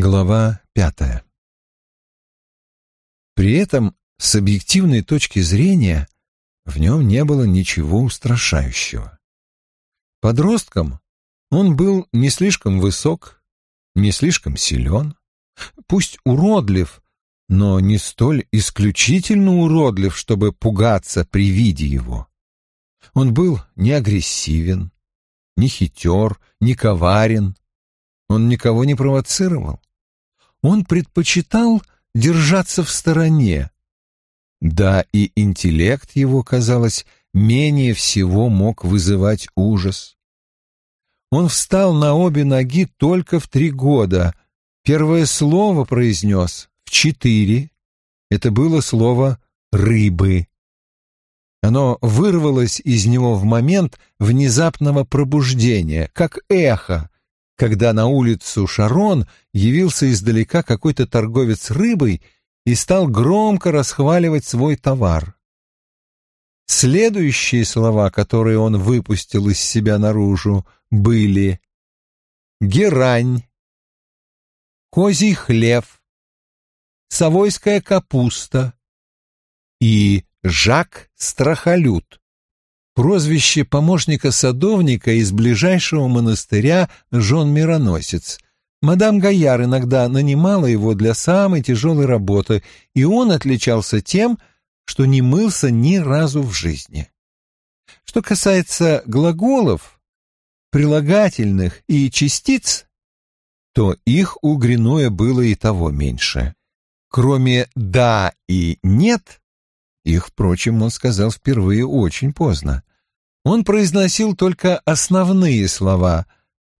Глава пятая При этом, с объективной точки зрения, в нем не было ничего устрашающего. Подростком он был не слишком высок, не слишком силен, пусть уродлив, но не столь исключительно уродлив, чтобы пугаться при виде его. Он был не агрессивен, не хитер, не коварен, он никого не провоцировал он предпочитал держаться в стороне. Да, и интеллект его, казалось, менее всего мог вызывать ужас. Он встал на обе ноги только в три года. Первое слово произнес в четыре. Это было слово «рыбы». Оно вырвалось из него в момент внезапного пробуждения, как эхо, когда на улицу Шарон явился издалека какой-то торговец рыбой и стал громко расхваливать свой товар. Следующие слова, которые он выпустил из себя наружу, были «герань», «козий хлев», «совойская капуста» и «жак страхолюд» прозвище помощника садовника из ближайшего монастыря Жон Мироносец. Мадам Гаяр иногда нанимала его для самой тяжелой работы, и он отличался тем, что не мылся ни разу в жизни. Что касается глаголов, прилагательных и частиц, то их у Гринуя было и того меньше. Кроме «да» и «нет», их, впрочем, он сказал впервые очень поздно. Он произносил только основные слова,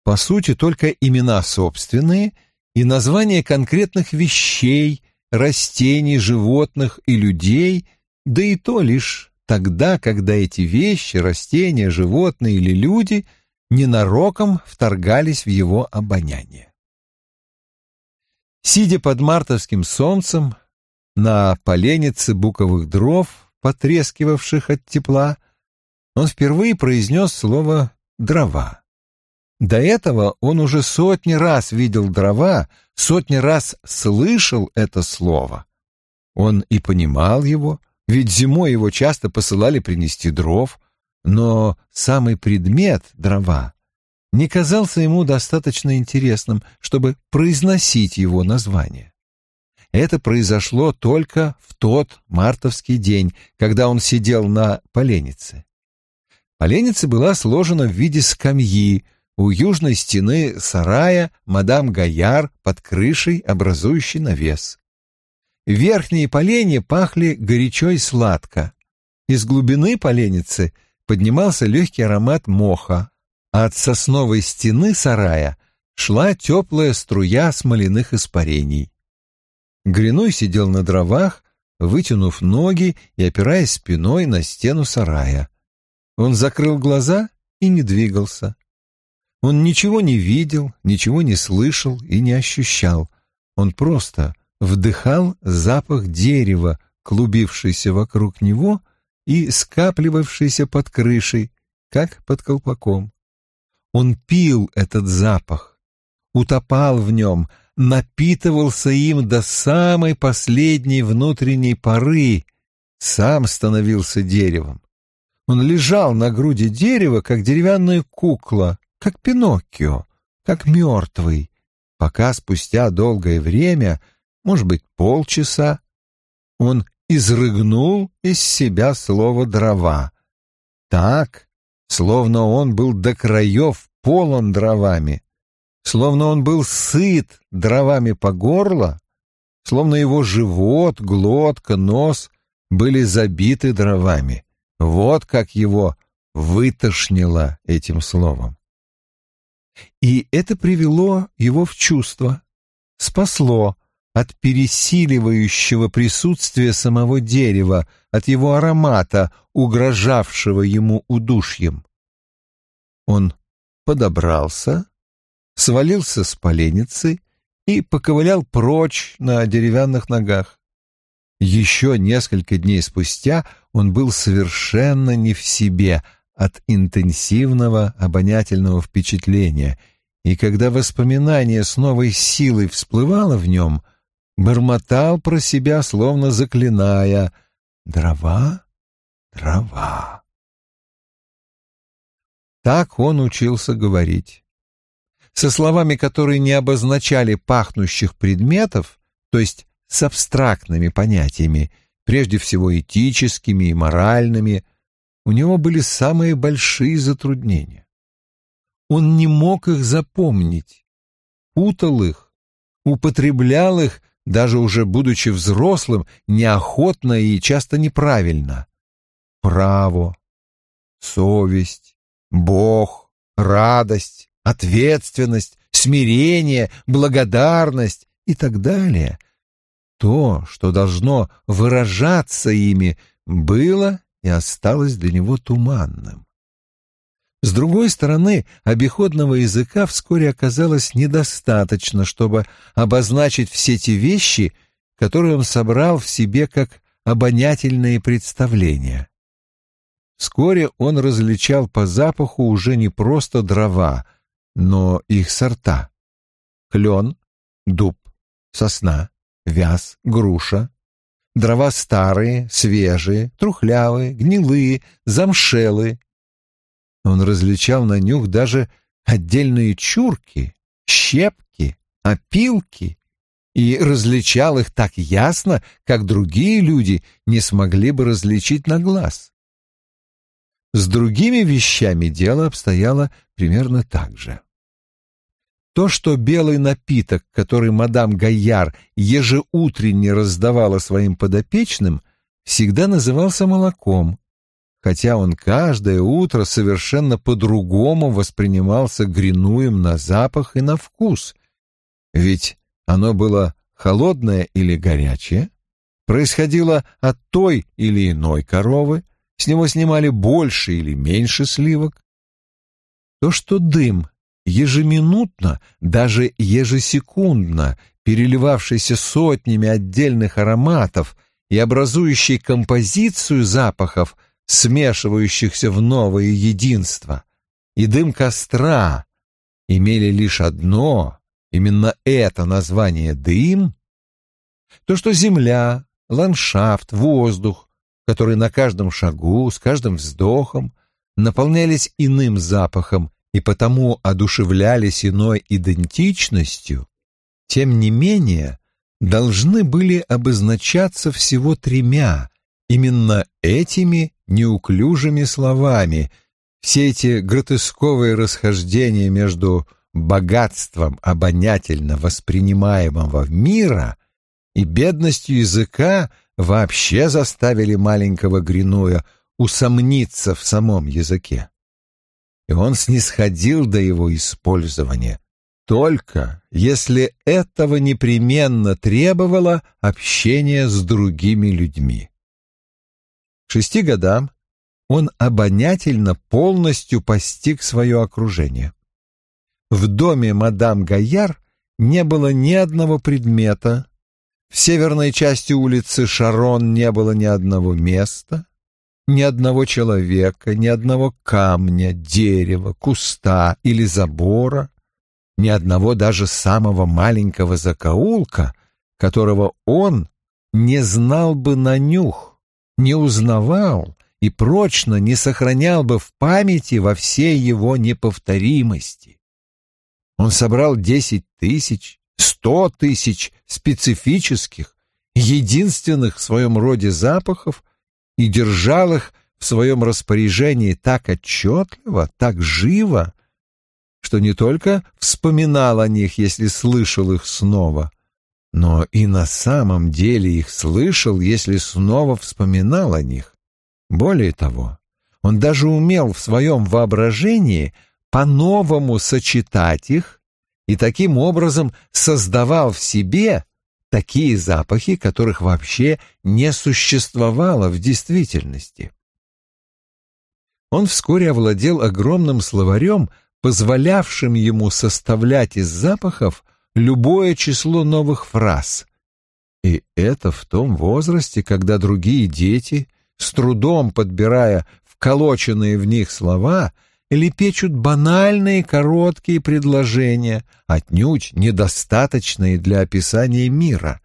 по сути, только имена собственные и названия конкретных вещей, растений, животных и людей, да и то лишь тогда, когда эти вещи, растения, животные или люди ненароком вторгались в его обоняние. Сидя под мартовским солнцем на поленнице буковых дров, потрескивавших от тепла, он впервые произнес слово «дрова». До этого он уже сотни раз видел дрова, сотни раз слышал это слово. Он и понимал его, ведь зимой его часто посылали принести дров, но самый предмет — дрова — не казался ему достаточно интересным, чтобы произносить его название. Это произошло только в тот мартовский день, когда он сидел на поленнице. Поленница была сложена в виде скамьи у южной стены сарая мадам Гаяр под крышей, образующей навес. Верхние поленья пахли горячо и сладко. Из глубины поленницы поднимался легкий аромат моха, а от сосновой стены сарая шла теплая струя смоляных испарений. Гриной сидел на дровах, вытянув ноги и опираясь спиной на стену сарая. Он закрыл глаза и не двигался. Он ничего не видел, ничего не слышал и не ощущал. Он просто вдыхал запах дерева, клубившийся вокруг него и скапливавшийся под крышей, как под колпаком. Он пил этот запах, утопал в нем, напитывался им до самой последней внутренней поры, сам становился деревом. Он лежал на груди дерева, как деревянная кукла, как Пиноккио, как мертвый, пока спустя долгое время, может быть, полчаса, он изрыгнул из себя слово «дрова». Так, словно он был до краев полон дровами, словно он был сыт дровами по горло, словно его живот, глотка, нос были забиты дровами. Вот как его вытошнило этим словом. И это привело его в чувство, спасло от пересиливающего присутствия самого дерева, от его аромата, угрожавшего ему удушьем. Он подобрался, свалился с поленницы и поковылял прочь на деревянных ногах. Еще несколько дней спустя он был совершенно не в себе от интенсивного обонятельного впечатления и когда воспоминание с новой силой всплывало в нем, бормотал про себя, словно заклиная «Дрова, дрова». Так он учился говорить. Со словами, которые не обозначали пахнущих предметов, то есть с абстрактными понятиями, прежде всего этическими и моральными, у него были самые большие затруднения. Он не мог их запомнить, путал их, употреблял их, даже уже будучи взрослым, неохотно и часто неправильно. Право, совесть, Бог, радость, ответственность, смирение, благодарность и так далее. То, что должно выражаться ими, было и осталось для него туманным. С другой стороны, обиходного языка вскоре оказалось недостаточно, чтобы обозначить все те вещи, которые он собрал в себе как обонятельные представления. Вскоре он различал по запаху уже не просто дрова, но их сорта. Клен, дуб, сосна, вяз, груша. Дрова старые, свежие, трухлявые, гнилые, замшелые. Он различал на нюх даже отдельные чурки, щепки, опилки и различал их так ясно, как другие люди не смогли бы различить на глаз. С другими вещами дело обстояло примерно так же. То, что белый напиток, который мадам Гайяр ежеутренне раздавала своим подопечным, всегда назывался молоком, хотя он каждое утро совершенно по-другому воспринимался гринуем на запах и на вкус, ведь оно было холодное или горячее, происходило от той или иной коровы, с него снимали больше или меньше сливок. То, что дым ежеминутно, даже ежесекундно, переливавшийся сотнями отдельных ароматов и образующий композицию запахов, смешивающихся в новое единство, и дым костра. Имели лишь одно, именно это название «дым», то, что земля, ландшафт, воздух, которые на каждом шагу, с каждым вздохом наполнялись иным запахом и потому одушевлялись иной идентичностью, тем не менее должны были обозначаться всего тремя, именно этими неуклюжими словами, все эти гротесковые расхождения между богатством обонятельно воспринимаемого мира и бедностью языка вообще заставили маленького Гринуя усомниться в самом языке. И он снисходил до его использования, только если этого непременно требовало общение с другими людьми. К шести годам он обонятельно полностью постиг свое окружение. В доме мадам Гаяр не было ни одного предмета, в северной части улицы Шарон не было ни одного места, ни одного человека, ни одного камня, дерева, куста или забора, ни одного даже самого маленького закоулка, которого он не знал бы на нюх, не узнавал и прочно не сохранял бы в памяти во всей его неповторимости. Он собрал десять тысяч, сто тысяч специфических, единственных в своем роде запахов и держал их в своем распоряжении так отчетливо, так живо, что не только вспоминал о них, если слышал их снова, но и на самом деле их слышал, если снова вспоминал о них. Более того, он даже умел в своем воображении по-новому сочетать их и таким образом создавал в себе такие запахи, которых вообще не существовало в действительности. Он вскоре овладел огромным словарем, позволявшим ему составлять из запахов любое число новых фраз. И это в том возрасте, когда другие дети, с трудом подбирая вколоченные в них слова, лепечут банальные короткие предложения, отнюдь недостаточные для описания мира.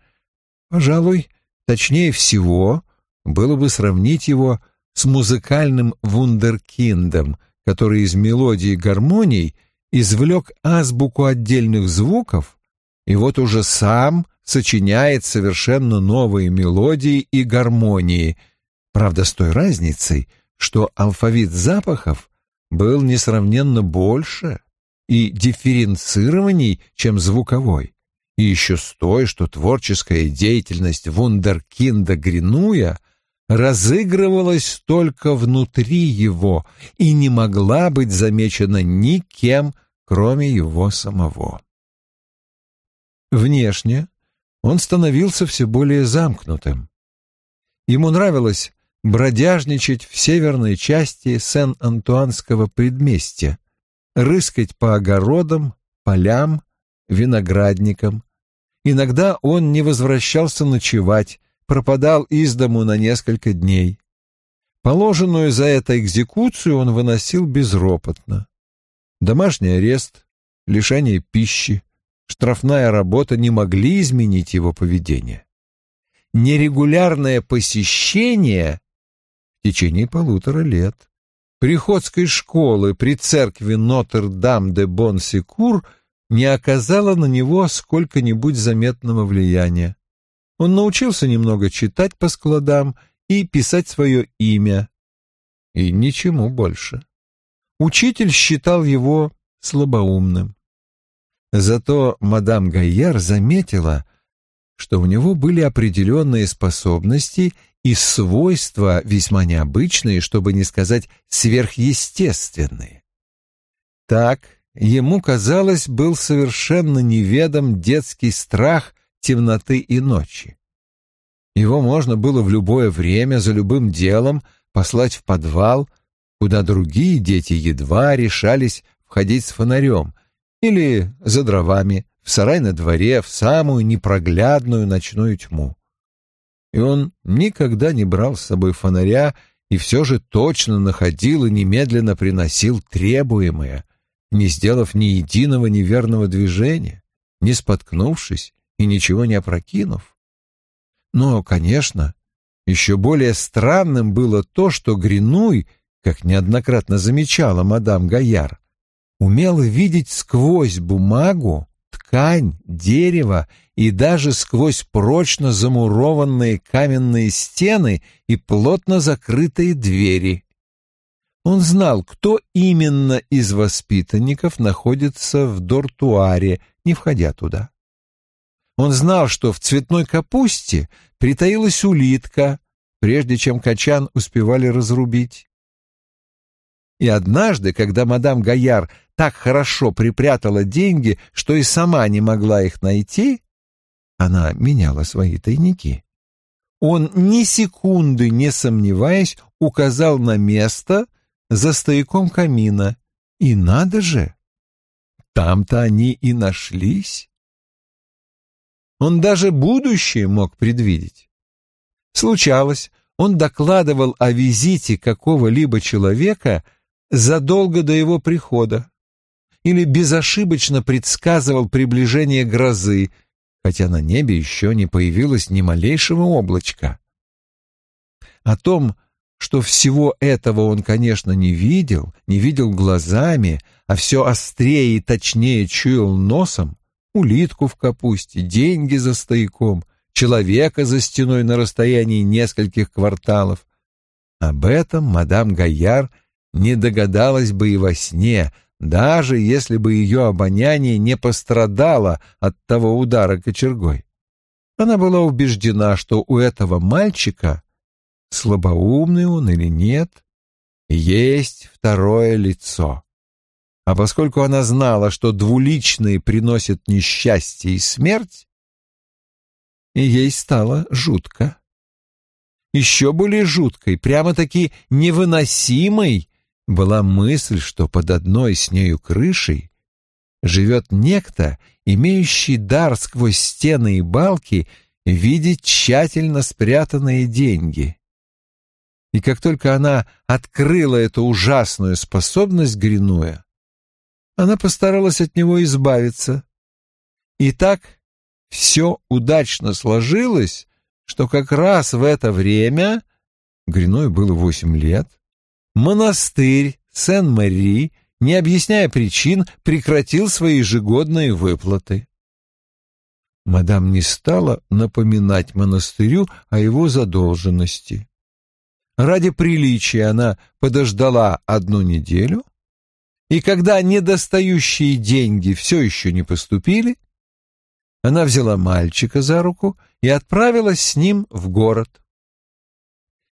Пожалуй, точнее всего было бы сравнить его с музыкальным вундеркиндом, который из мелодий и гармоний извлек азбуку отдельных звуков и вот уже сам сочиняет совершенно новые мелодии и гармонии, правда с той разницей, что алфавит запахов был несравненно больше и дифференцированней, чем звуковой, и еще с той, что творческая деятельность вундеркинда Гринуя разыгрывалась только внутри его и не могла быть замечена никем, кроме его самого. Внешне он становился все более замкнутым. Ему нравилось бродяжничать в северной части Сен-Антуанского предместья, рыскать по огородам, полям, виноградникам. Иногда он не возвращался ночевать, пропадал из дому на несколько дней. Положенную за это экзекуцию он выносил безропотно. Домашний арест, лишение пищи, штрафная работа не могли изменить его поведение. Нерегулярное посещение в течение полутора лет приходской школы при церкви Нотр-Дам-де-Бон-Секур не оказало на него сколько-нибудь заметного влияния. Он научился немного читать по складам и писать свое имя, и ничему больше. Учитель считал его слабоумным. Зато мадам Гайяр заметила, что у него были определенные способности и свойства весьма необычные, чтобы не сказать сверхъестественные. Так, ему, казалось, был совершенно неведом детский страх темноты и ночи. Его можно было в любое время за любым делом послать в подвал, куда другие дети едва решались входить с фонарем, или за дровами, в сарай на дворе, в самую непроглядную ночную тьму. И он никогда не брал с собой фонаря и все же точно находил и немедленно приносил требуемое, не сделав ни единого неверного движения, не споткнувшись и ничего не опрокинув. Но, конечно, еще более странным было то, что Гринуй, как неоднократно замечала мадам Гаяр, умел видеть сквозь бумагу, ткань, дерево и даже сквозь прочно замурованные каменные стены и плотно закрытые двери. Он знал, кто именно из воспитанников находится в дортуаре, не входя туда. Он знал, что в цветной капусте притаилась улитка, прежде чем качан успевали разрубить. И однажды, когда мадам Гаяр так хорошо припрятала деньги, что и сама не могла их найти, она меняла свои тайники. Он ни секунды не сомневаясь указал на место за стояком камина. И надо же, там-то они и нашлись. Он даже будущее мог предвидеть. Случалось, он докладывал о визите какого-либо человека задолго до его прихода или безошибочно предсказывал приближение грозы, хотя на небе еще не появилось ни малейшего облачка. О том, что всего этого он, конечно, не видел, не видел глазами, а все острее и точнее чуял носом, улитку в капусте, деньги за стояком, человека за стеной на расстоянии нескольких кварталов. Об этом мадам Гайяр не догадалась бы и во сне, даже если бы ее обоняние не пострадало от того удара кочергой. Она была убеждена, что у этого мальчика, слабоумный он или нет, есть второе лицо. А поскольку она знала, что двуличные приносят несчастье и смерть, ей стало жутко. Еще более жуткой, прямо-таки невыносимой была мысль, что под одной с нею крышей живет некто, имеющий дар сквозь стены и балки видеть тщательно спрятанные деньги. И как только она открыла эту ужасную способность Гринуя, она постаралась от него избавиться. И так все удачно сложилось, что как раз в это время, Гриную было восемь лет, монастырь Сен-Мари, не объясняя причин, прекратил свои ежегодные выплаты. Мадам не стала напоминать монастырю о его задолженности. Ради приличия она подождала одну неделю, и когда недостающие деньги все еще не поступили, она взяла мальчика за руку и отправилась с ним в город.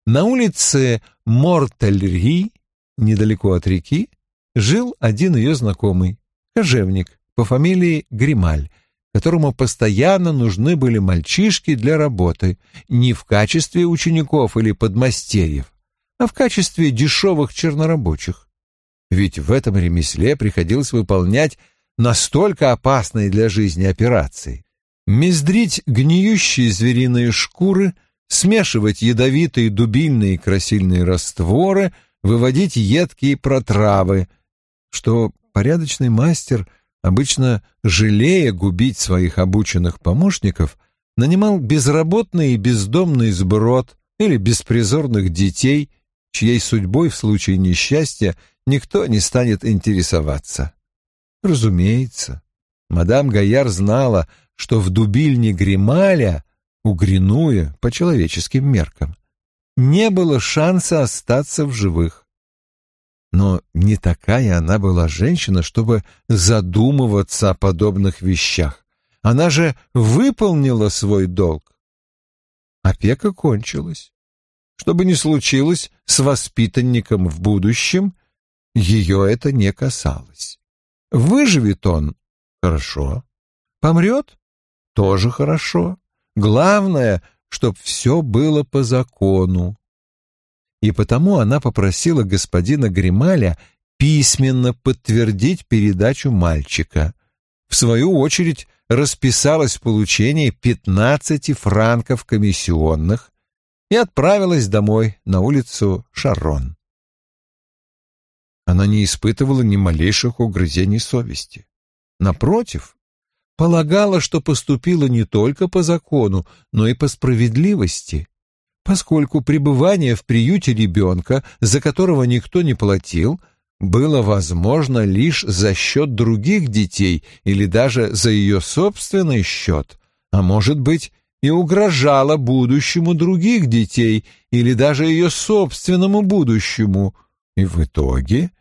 На улице Мортельри, недалеко от реки, жил один ее знакомый, кожевник по фамилии Грималь, которому постоянно нужны были мальчишки для работы, не в качестве учеников или подмастерьев, а в качестве дешевых чернорабочих. Ведь в этом ремесле приходилось выполнять настолько опасные для жизни операции. Мездрить гниющие звериные шкуры, смешивать ядовитые дубильные красильные растворы, выводить едкие протравы, что порядочный мастер – обычно жалея губить своих обученных помощников, нанимал безработный и бездомный сброд или беспризорных детей, чьей судьбой в случае несчастья никто не станет интересоваться. Разумеется, мадам Гаяр знала, что в дубильне Грималя, угринуя по человеческим меркам, не было шанса остаться в живых. Но не такая она была женщина, чтобы задумываться о подобных вещах. Она же выполнила свой долг. Опека кончилась. Что бы ни случилось с воспитанником в будущем, ее это не касалось. Выживет он — хорошо. Помрет — тоже хорошо. Главное, чтоб все было по закону и потому она попросила господина Грималя письменно подтвердить передачу мальчика. В свою очередь расписалась в получении 15 франков комиссионных и отправилась домой на улицу Шарон. Она не испытывала ни малейших угрызений совести. Напротив, полагала, что поступила не только по закону, но и по справедливости, поскольку пребывание в приюте ребенка, за которого никто не платил, было возможно лишь за счет других детей или даже за ее собственный счет, а может быть и угрожало будущему других детей или даже ее собственному будущему, и в итоге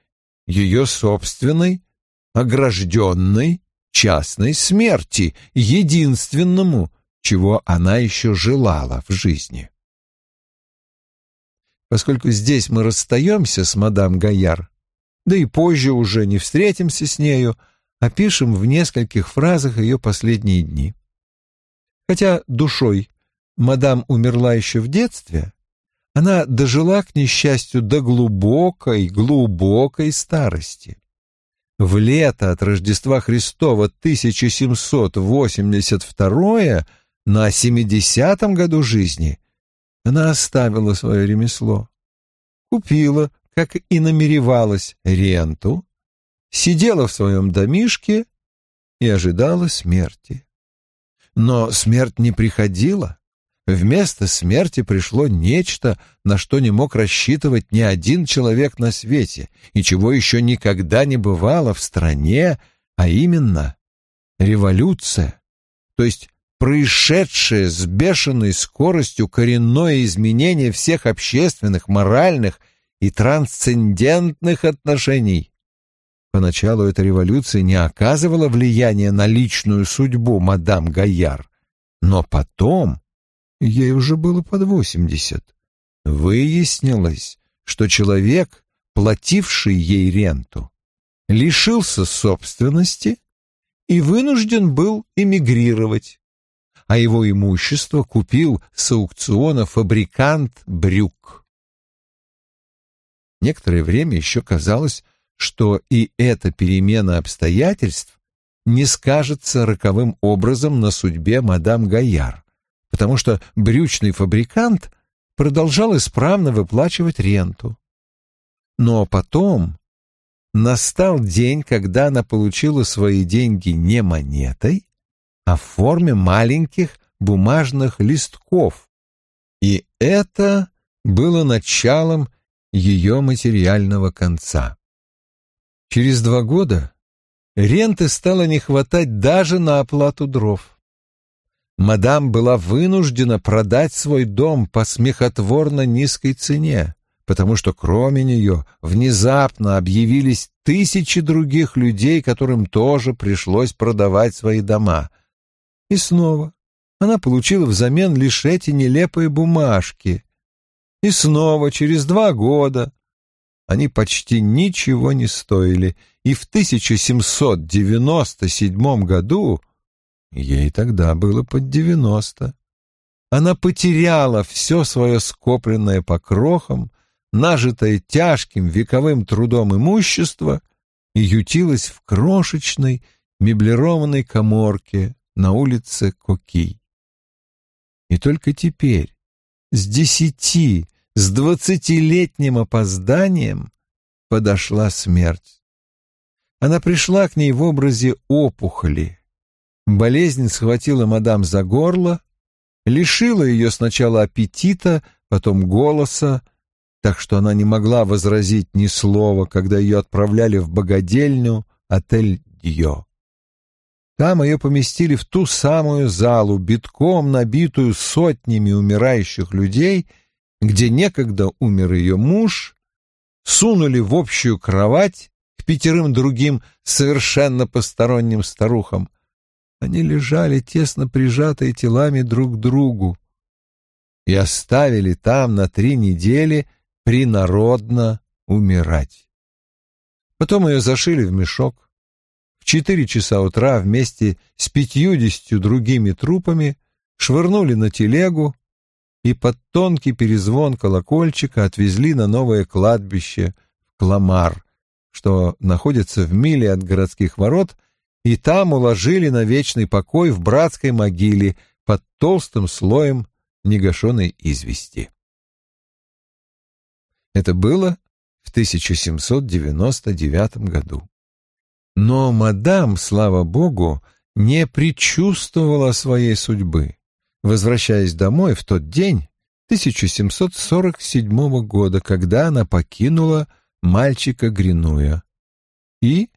ее собственной, огражденной, частной смерти, единственному, чего она еще желала в жизни. Поскольку здесь мы расстаемся с мадам Гаяр, да и позже уже не встретимся с нею, опишем в нескольких фразах ее последние дни. Хотя душой мадам умерла еще в детстве, она дожила к несчастью до глубокой, глубокой старости. В лето от Рождества Христова 1782 на 70-м году жизни она оставила свое ремесло, купила, как и намеревалась, ренту, сидела в своем домишке и ожидала смерти. Но смерть не приходила. Вместо смерти пришло нечто, на что не мог рассчитывать ни один человек на свете, и чего еще никогда не бывало в стране, а именно революция, то есть происшедшее с бешеной скоростью коренное изменение всех общественных, моральных и трансцендентных отношений. Поначалу эта революция не оказывала влияния на личную судьбу мадам Гаяр, но потом, ей уже было под восемьдесят, выяснилось, что человек, плативший ей ренту, лишился собственности и вынужден был эмигрировать а его имущество купил с аукциона фабрикант брюк. Некоторое время еще казалось, что и эта перемена обстоятельств не скажется роковым образом на судьбе мадам Гаяр, потому что брючный фабрикант продолжал исправно выплачивать ренту. Но потом настал день, когда она получила свои деньги не монетой, а в форме маленьких бумажных листков. И это было началом ее материального конца. Через два года ренты стало не хватать даже на оплату дров. Мадам была вынуждена продать свой дом по смехотворно низкой цене, потому что кроме нее внезапно объявились тысячи других людей, которым тоже пришлось продавать свои дома. И снова она получила взамен лишь эти нелепые бумажки, и снова через два года они почти ничего не стоили, и в 1797 году, ей тогда было под девяносто, она потеряла все свое скопленное по крохам, нажитое тяжким вековым трудом имущество и ютилась в крошечной меблированной коморке на улице Коки. И только теперь, с десяти с двадцатилетним опозданием подошла смерть. Она пришла к ней в образе опухоли. Болезнь схватила мадам за горло, лишила ее сначала аппетита, потом голоса, так что она не могла возразить ни слова, когда ее отправляли в богадельню отель Дьо. Там ее поместили в ту самую залу, битком набитую сотнями умирающих людей — где некогда умер ее муж, сунули в общую кровать к пятерым другим совершенно посторонним старухам. Они лежали тесно прижатые телами друг к другу и оставили там на три недели принародно умирать. Потом ее зашили в мешок. В четыре часа утра вместе с пятьюдесятью другими трупами швырнули на телегу, и под тонкий перезвон колокольчика отвезли на новое кладбище в Кламар, что находится в миле от городских ворот, и там уложили на вечный покой в братской могиле под толстым слоем негашенной извести. Это было в 1799 году. Но мадам, слава богу, не предчувствовала своей судьбы. Возвращаясь домой в тот день, 1747 года, когда она покинула мальчика Гринуя. И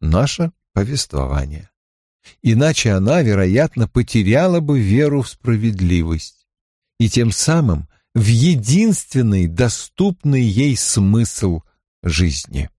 наше повествование. Иначе она, вероятно, потеряла бы веру в справедливость и тем самым в единственный доступный ей смысл жизни.